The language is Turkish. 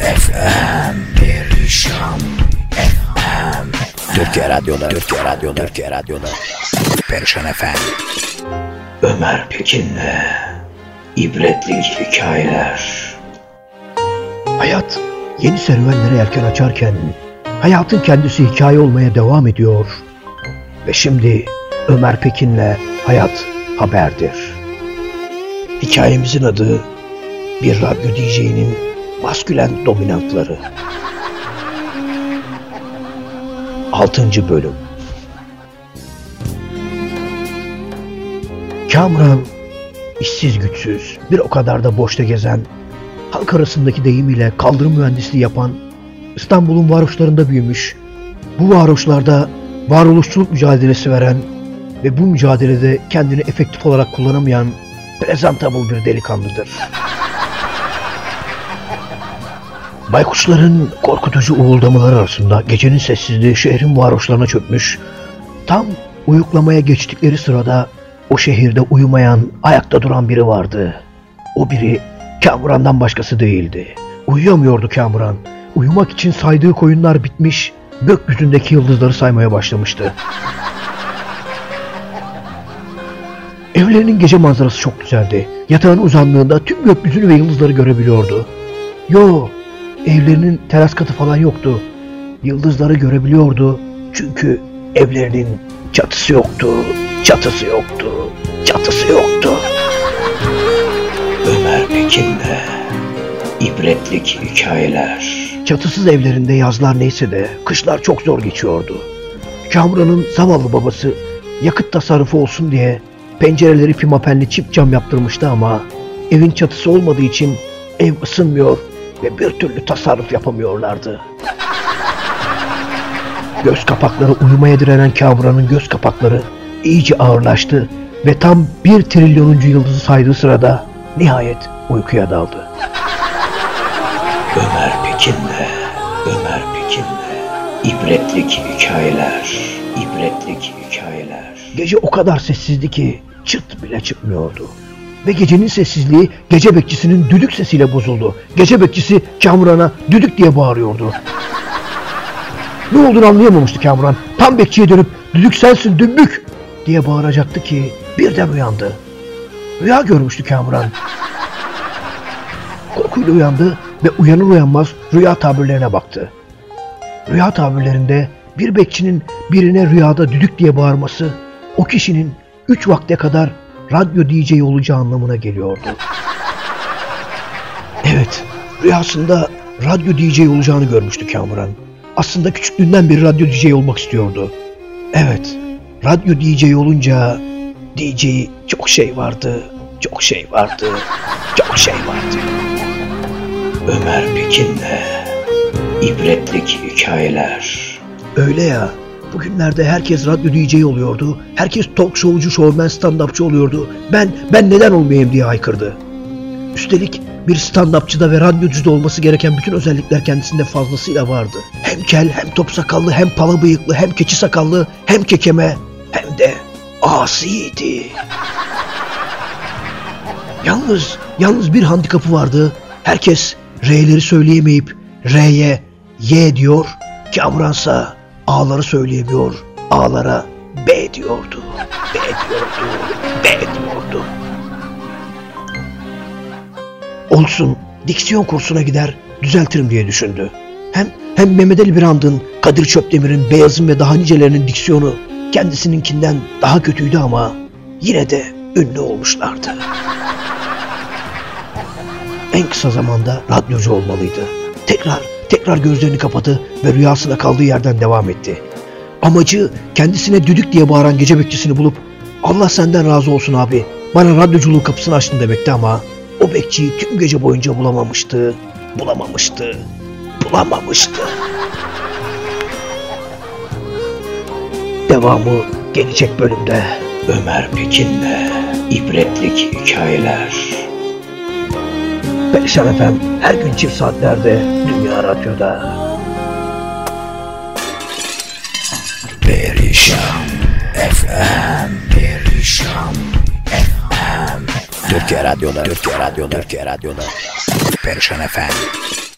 FM Perişan FM Türkiye Radyo'da Türkiye Radyo'da Türkiye Radyo'da Perişan FM Ömer Pekin'le ibretlik hikayeler. Hayat yeni serüvenlere yelken açarken hayatın kendisi hikaye olmaya devam ediyor. Ve şimdi Ömer Pekin'le Hayat Haberdir. Hikayemizin adı bir radyo DJ'nin maskülen dominantları. 6. Bölüm Kamran işsiz güçsüz, bir o kadar da boşta gezen, halk arasındaki deyimiyle kaldırım mühendisliği yapan, İstanbul'un varoşlarında büyümüş, bu varoşlarda varoluşçuluk mücadelesi veren ve bu mücadelede kendini efektif olarak kullanamayan presentable bir delikanlıdır. Baykuşların korkutucu uğuldamaları arasında gecenin sessizliği şehrin varoşlarına çökmüş, tam uyuklamaya geçtikleri sırada o şehirde uyumayan, ayakta duran biri vardı. O biri Kamuran'dan başkası değildi. Uyuyamıyordu Kamuran. Uyumak için saydığı koyunlar bitmiş, gökyüzündeki yıldızları saymaya başlamıştı. Evlerinin gece manzarası çok güzeldi. Yatağın uzanlığında tüm gökyüzünü ve yıldızları görebiliyordu. Yo, evlerinin teras katı falan yoktu. Yıldızları görebiliyordu çünkü evlerinin çatısı yoktu, çatısı yoktu, çatısı yoktu. Ömer Pekin'le ibretlik hikayeler. Çatısız evlerinde yazlar neyse de kışlar çok zor geçiyordu. Kamran'ın zavallı babası yakıt tasarrufu olsun diye pencereleri pimapenli çip cam yaptırmıştı ama evin çatısı olmadığı için ev ısınmıyor ve bir türlü tasarruf yapamıyorlardı. Göz kapakları uyumaya direnen Kamran'ın göz kapakları iyice ağırlaştı ve tam bir trilyonuncu yıldızı saydığı sırada nihayet uykuya daldı. Ömer Pekin'le Ömer Pekin'le ibretlik hikayeler. ibretlik hikayeler. Gece o kadar sessizdi ki çıt bile çıkmıyordu. Ve gecenin sessizliği gece bekçisinin düdük sesiyle bozuldu. Gece bekçisi Kamuran'a düdük diye bağırıyordu. Ne olduğunu anlayamamıştı Kamuran. Tam bekçiye dönüp düdük sensin dümbük diye bağıracaktı ki birden uyandı. Rüya görmüştü Kamuran. Korkuyla uyandı ve uyanır uyanmaz rüya tabirlerine baktı. Rüya tabirlerinde bir bekçinin birine rüyada düdük diye bağırması o kişinin üç vakte kadar radyo DJ olacağı anlamına geliyordu. Evet, rüyasında radyo DJ olacağını görmüştü Kamuran. Aslında küçüklüğünden beri radyo DJ olmak istiyordu. Evet, radyo DJ olunca DJ çok şey vardı, çok şey vardı, çok şey vardı. Ömer Pekin'le ibretlik hikayeler. Öyle ya. Bugünlerde herkes radyo DJ oluyordu. Herkes talk showcu, showman, stand-upçı oluyordu. Ben, ben neden olmayayım diye haykırdı. Üstelik bir stand-upçıda ve radyocuda olması gereken bütün özellikler kendisinde fazlasıyla vardı. Hem kel, hem top sakallı, hem pala bıyıklı, hem keçi sakallı, hem kekeme, hem de asiydi. Yalnız, yalnız bir handikapı vardı. Herkes R'leri söyleyemeyip R'ye Y diyor. Kamuransa A'ları söyleyemiyor. A'lara B diyordu. B diyordu. B diyordu. Olsun. Diksiyon kursuna gider, düzeltirim diye düşündü. Hem hem Mehmet Ali Birand'ın, Kadir Çöpdemir'in, Beyaz'ın ve daha nicelerinin diksiyonu kendisininkinden daha kötüydü ama yine de ünlü olmuşlardı. En kısa zamanda radyocu olmalıydı. Tekrar, tekrar gözlerini kapadı ve rüyasına kaldığı yerden devam etti. Amacı kendisine düdük diye bağıran gece bekçisini bulup Allah senden razı olsun abi bana radyoculuğun kapısını açtın demekti ama o bekçiyi tüm gece boyunca bulamamıştı, bulamamıştı, bulamamıştı. Devamı gelecek bölümde. Ömer Pekin'le ibretlik hikayeler. Perişan FM her gün çift saatlerde Dünya Radyo'da. Perişan FM Perişan FM Türkiye Radyo'da Türkiye Radyo'da Türkiye Radyo'da. Perişan FM